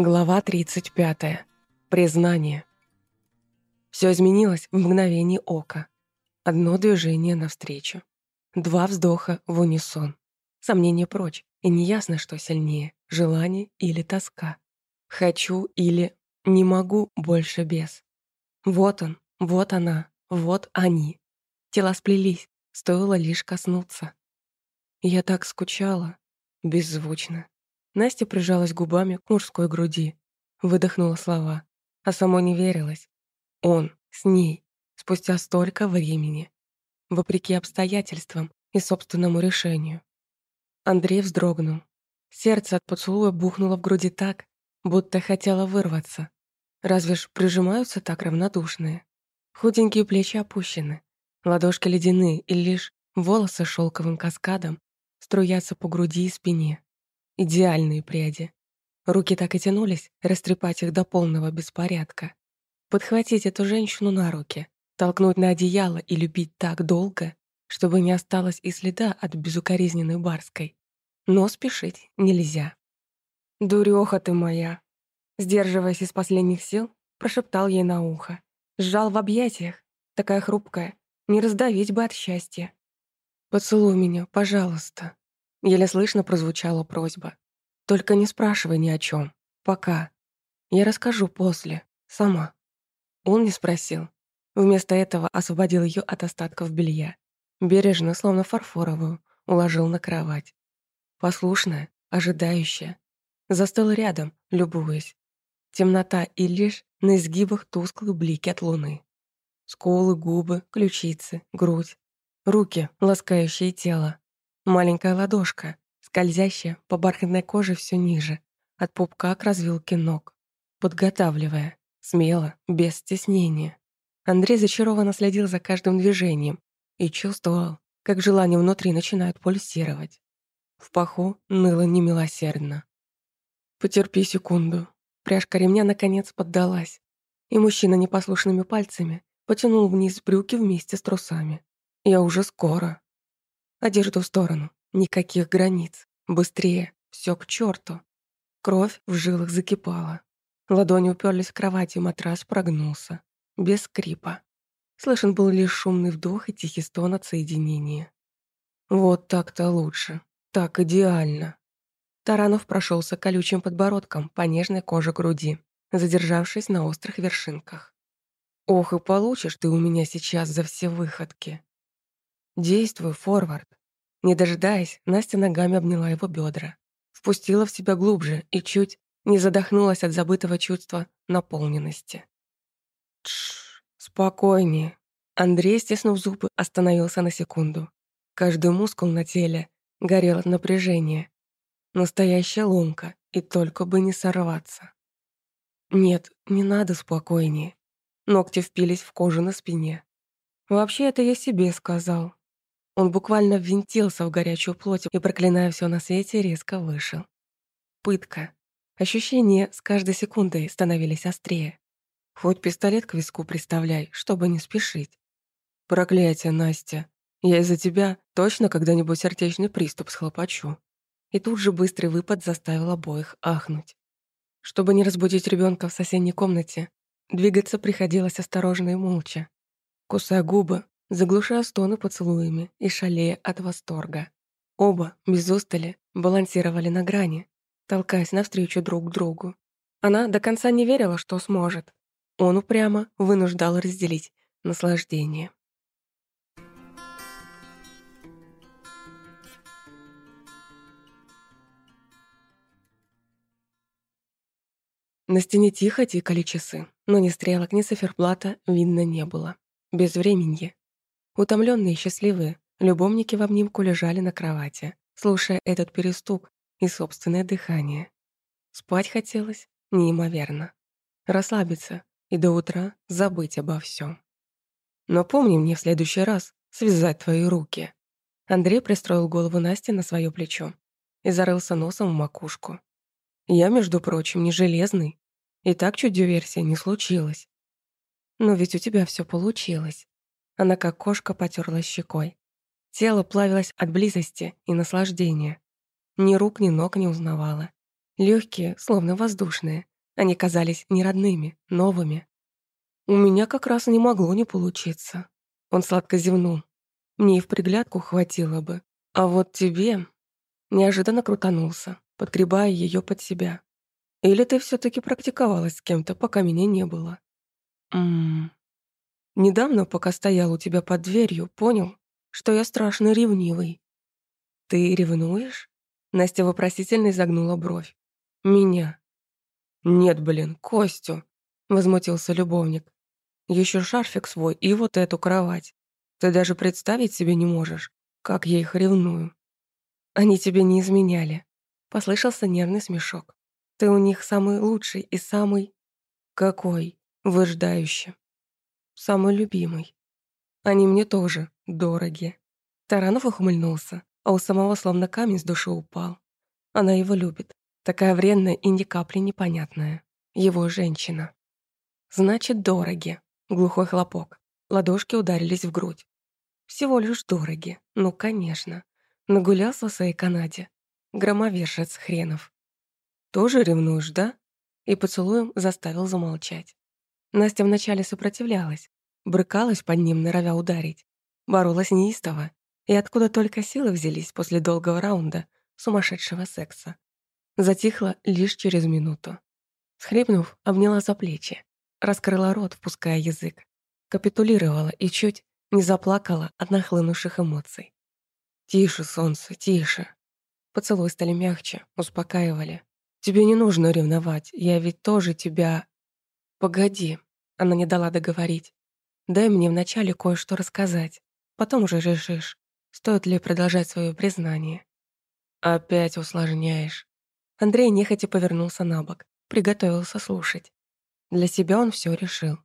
Глава 35. Признание. Все изменилось в мгновение ока. Одно движение навстречу. Два вздоха в унисон. Сомнение прочь, и неясно, что сильнее — желание или тоска. Хочу или не могу больше без. Вот он, вот она, вот они. Тела сплелись, стоило лишь коснуться. Я так скучала, беззвучно. Настя прижалась губами к мужской груди, выдохнула слова, а само не верилось. Он с ней спустя столько времени, вопреки обстоятельствам и собственному решению. Андрей вздрогнул. Сердце от поцелуя бухнуло в груди так, будто хотело вырваться. Разве ж прижимаются так равнодушные? Худенькие плечи опущены, ладошки ледяные, и лишь волосы шелковым каскадом струятся по груди и спине. Идеальные пряди. Руки так и тянулись растрепать их до полного беспорядка. Подхватить эту женщину на руки, толкнуть на одеяло и любить так долго, чтобы не осталось и следа от безукоризненной барской. Но спешить нельзя. «Дурёха ты моя!» Сдерживаясь из последних сил, прошептал ей на ухо. Сжал в объятиях, такая хрупкая, не раздавить бы от счастья. «Поцелуй меня, пожалуйста», Еле слышно прозвучала просьба. «Только не спрашивай ни о чем. Пока. Я расскажу после. Сама». Он не спросил. Вместо этого освободил ее от остатков белья. Бережно, словно фарфоровую, уложил на кровать. Послушная, ожидающая. Застыл рядом, любуясь. Темнота и лишь на изгибах тусклые блики от луны. Скулы, губы, ключицы, грудь. Руки, ласкающие тело. Маленькая ладошка, скользящая по бархатной коже все ниже, от пупка к развилке ног, подготавливая, смело, без стеснения. Андрей зачарованно следил за каждым движением и чувствовал, как желание внутри начинает пульсировать. В паху ныло немилосердно. «Потерпи секунду». Пряжка ремня наконец поддалась, и мужчина непослушными пальцами потянул вниз брюки вместе с трусами. «Я уже скоро». Одежду в сторону. Никаких границ. Быстрее. Все к черту. Кровь в жилах закипала. Ладони уперлись в кровать, и матрас прогнулся. Без скрипа. Слышен был лишь шумный вдох и тихий стон от соединения. Вот так-то лучше. Так идеально. Таранов прошелся колючим подбородком по нежной коже груди, задержавшись на острых вершинках. «Ох, и получишь ты у меня сейчас за все выходки!» «Действуй, форвард!» Не дожидаясь, Настя ногами обняла его бедра, впустила в себя глубже и чуть не задохнулась от забытого чувства наполненности. Тш, спокойнее. Андрей, стиснув зубы, остановился на секунду. Каждый мускул на теле горел от напряжения. Настоящая ломка, и только бы не сорваться. Нет, не надо спокойнее. Ногти впились в кожу на спине. Вообще, это я себе сказал. Он буквально ввинтился в горячую плоть и, проклиная все на свете, резко вышел. Пытка. Ощущения с каждой секундой становились острее. Хоть пистолет к виску приставляй, чтобы не спешить. Проклятие, Настя. Я из-за тебя точно когда-нибудь сердечный приступ схлопочу. И тут же быстрый выпад заставил обоих ахнуть. Чтобы не разбудить ребенка в соседней комнате, двигаться приходилось осторожно и молча. Кусая губы, заглушая стоны поцелуями и шалея от восторга. Оба, без устали, балансировали на грани, толкаясь навстречу друг другу. Она до конца не верила, что сможет. Он упрямо вынуждал разделить наслаждение. На стене тихо тикали часы, но ни стрелок, ни циферблата видно не было. Безвременье. Утомленные и счастливые, любовники в обнимку лежали на кровати, слушая этот перестук и собственное дыхание. Спать хотелось неимоверно. Расслабиться и до утра забыть обо всем. Но помни мне в следующий раз связать твои руки. Андрей пристроил голову Насти на свое плечо и зарылся носом в макушку. Я, между прочим, не железный. И так чуть диверсия не случилось. Но ведь у тебя все получилось. Она как кошка потерла щекой. Тело плавилось от близости и наслаждения. Ни рук, ни ног не узнавала. Легкие, словно воздушные. Они казались не родными, новыми. У меня как раз не могло не получиться. Он сладко зевнул. Мне и в приглядку хватило бы. А вот тебе... Неожиданно крутанулся, подгребая ее под себя. Или ты все таки практиковалась с кем-то, пока меня не было? Ммм... Недавно, пока стоял у тебя под дверью, понял, что я страшно ревнивый. Ты ревнуешь? Настя вопросительно изогнула бровь. Меня. Нет, блин, Костю, возмутился любовник. Еще шарфик свой и вот эту кровать. Ты даже представить себе не можешь, как я их ревную. Они тебе не изменяли. Послышался нервный смешок. Ты у них самый лучший и самый... Какой? Выждающий самый любимый. Они мне тоже дороги. Таранов ухмыльнулся, а у самого словно камень с души упал. Она его любит. Такая вредная и ни капли непонятная. Его женщина. Значит, дороги. Глухой хлопок. Ладошки ударились в грудь. Всего лишь дороги. Ну, конечно. Нагулялся в своей Канаде. Громовержец хренов. Тоже ревнуешь, да? И поцелуем заставил замолчать. Настя вначале сопротивлялась, брыкалась под ним, норовя ударить. Боролась неистово. И откуда только силы взялись после долгого раунда сумасшедшего секса. Затихла лишь через минуту. Схлипнув, обняла за плечи. Раскрыла рот, впуская язык. Капитулировала и чуть не заплакала от нахлынувших эмоций. «Тише, солнце, тише». Поцелуи стали мягче, успокаивали. «Тебе не нужно ревновать, я ведь тоже тебя...» «Погоди», — она не дала договорить. «Дай мне вначале кое-что рассказать. Потом уже решишь, стоит ли продолжать свое признание». «Опять усложняешь». Андрей нехотя повернулся на бок, приготовился слушать. Для себя он все решил.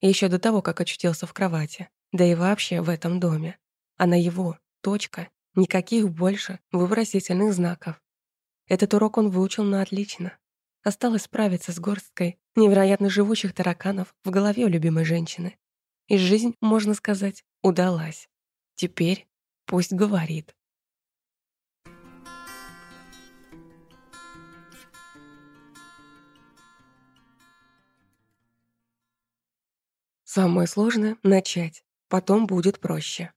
Еще до того, как очутился в кровати, да и вообще в этом доме. А на его, точка, никаких больше вопросительных знаков. Этот урок он выучил на отлично. Осталось справиться с горсткой невероятно живучих тараканов в голове у любимой женщины. И жизнь, можно сказать, удалась. Теперь пусть говорит. Самое сложное — начать, потом будет проще.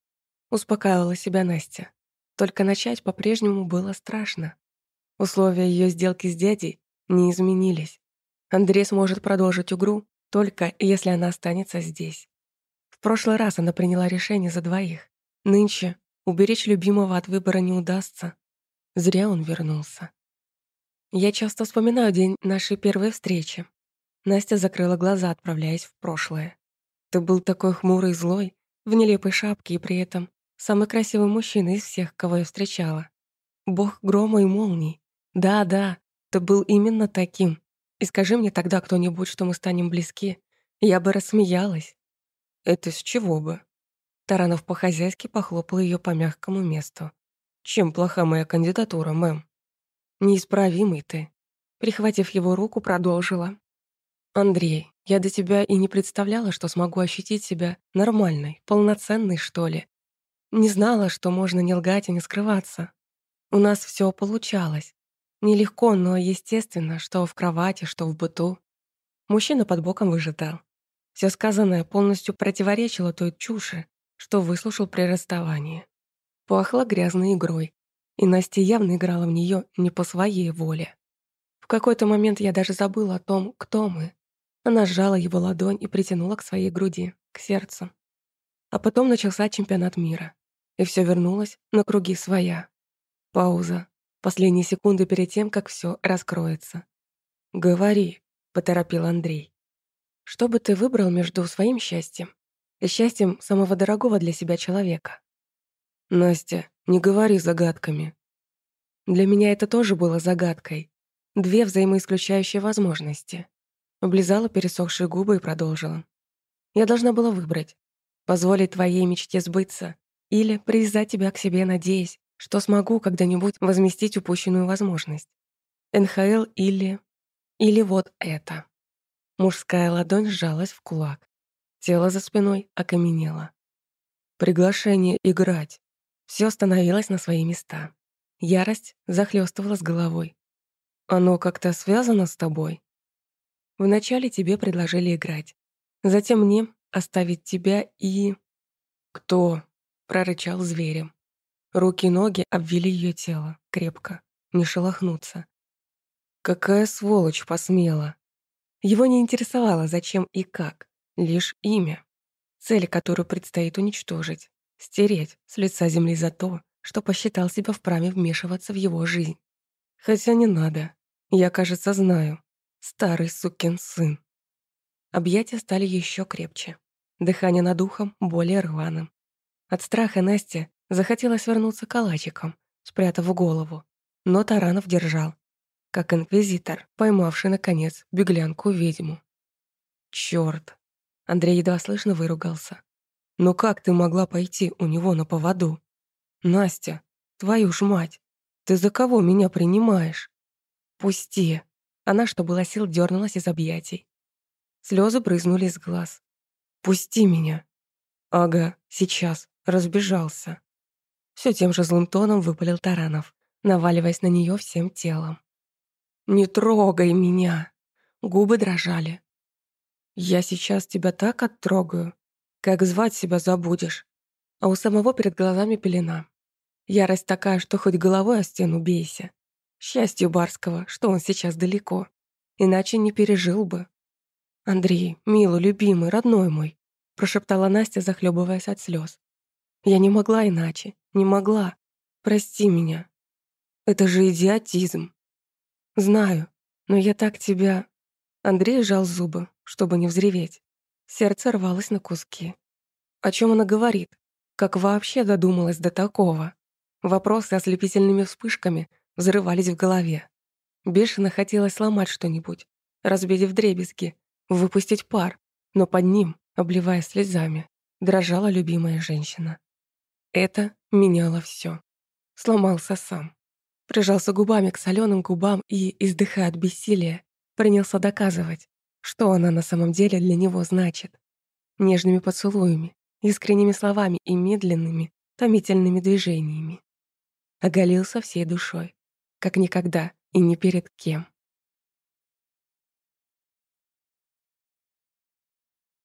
Успокаивала себя Настя. Только начать по-прежнему было страшно. Условия ее сделки с дядей не изменились. Андрей сможет продолжить игру только если она останется здесь. В прошлый раз она приняла решение за двоих. Нынче уберечь любимого от выбора не удастся. Зря он вернулся. Я часто вспоминаю день нашей первой встречи. Настя закрыла глаза, отправляясь в прошлое. Ты был такой хмурый и злой, в нелепой шапке и при этом самый красивый мужчина из всех, кого я встречала. Бог грома и молний. Да-да, ты был именно таким. И скажи мне тогда кто-нибудь, что мы станем близки, я бы рассмеялась. Это с чего бы? Таранов по-хозяйски похлопал ее по мягкому месту. Чем плоха моя кандидатура, мэм? Неисправимый ты. Прихватив его руку, продолжила. Андрей, я до тебя и не представляла, что смогу ощутить себя нормальной, полноценной, что ли. Не знала, что можно не лгать и не скрываться. У нас все получалось. Нелегко, но естественно, что в кровати, что в быту. Мужчина под боком выжидал. Все сказанное полностью противоречило той чуши, что выслушал при расставании. Пахло грязной игрой, и Настя явно играла в нее не по своей воле. В какой-то момент я даже забыла о том, кто мы. Она сжала его ладонь и притянула к своей груди, к сердцу. А потом начался чемпионат мира, и все вернулось на круги своя. Пауза, Последние секунды перед тем, как все раскроется. «Говори», — поторопил Андрей. «Что бы ты выбрал между своим счастьем и счастьем самого дорогого для себя человека?» «Настя, не говори загадками». Для меня это тоже было загадкой. Две взаимоисключающие возможности. Облизала пересохшие губы и продолжила. Я должна была выбрать. Позволить твоей мечте сбыться или привязать тебя к себе, надеясь, что смогу когда-нибудь возместить упущенную возможность. НХЛ или... Или вот это. Мужская ладонь сжалась в кулак. Тело за спиной окаменело. Приглашение играть. Все становилось на свои места. Ярость захлестывала с головой. Оно как-то связано с тобой? Вначале тебе предложили играть. Затем мне оставить тебя и... Кто? Прорычал зверем. Руки и ноги обвели ее тело, крепко, не шелохнуться. Какая сволочь посмела. Его не интересовало, зачем и как, лишь имя. Цель, которую предстоит уничтожить, стереть с лица земли за то, что посчитал себя вправе вмешиваться в его жизнь. Хотя не надо. Я, кажется, знаю. Старый сукин сын. Объятия стали еще крепче. Дыхание над ухом более рваным. От страха Насте захотелось вернуться калачиком, спрятав голову. Но Таранов держал, как инквизитор, поймавший, наконец, беглянку-ведьму. Чёрт! Андрей едва слышно выругался. «Ну как ты могла пойти у него на поводу? Настя, твою ж мать, ты за кого меня принимаешь?» «Пусти!» Она, что было сил, дернулась из объятий. Слезы брызнули из глаз. «Пусти меня!» «Ага, сейчас разбежался. Все тем же злым тоном выпалил Таранов, наваливаясь на нее всем телом. «Не трогай меня!» Губы дрожали. «Я сейчас тебя так оттрогаю, как звать себя забудешь». А у самого перед глазами пелена. Ярость такая, что хоть головой о стену бейся. Счастью Барского, что он сейчас далеко. Иначе не пережил бы. «Андрей, милый, любимый, родной мой», прошептала Настя, захлебываясь от слез. Я не могла иначе, не могла. Прости меня. Это же идиотизм. Знаю, но я так тебя... Андрей сжал зубы, чтобы не взреветь. Сердце рвалось на куски. О чем она говорит? Как вообще додумалась до такого? Вопросы ослепительными вспышками взрывались в голове. Бешено хотелось сломать что-нибудь, разбить в дребезги, выпустить пар, но под ним, обливая слезами, дрожала любимая женщина. Это меняло все. Сломался сам. Прижался губами к соленым губам и, издыхая от бессилия, принялся доказывать, что она на самом деле для него значит. Нежными поцелуями, искренними словами и медленными, томительными движениями. Оголился всей душой, как никогда и ни перед кем.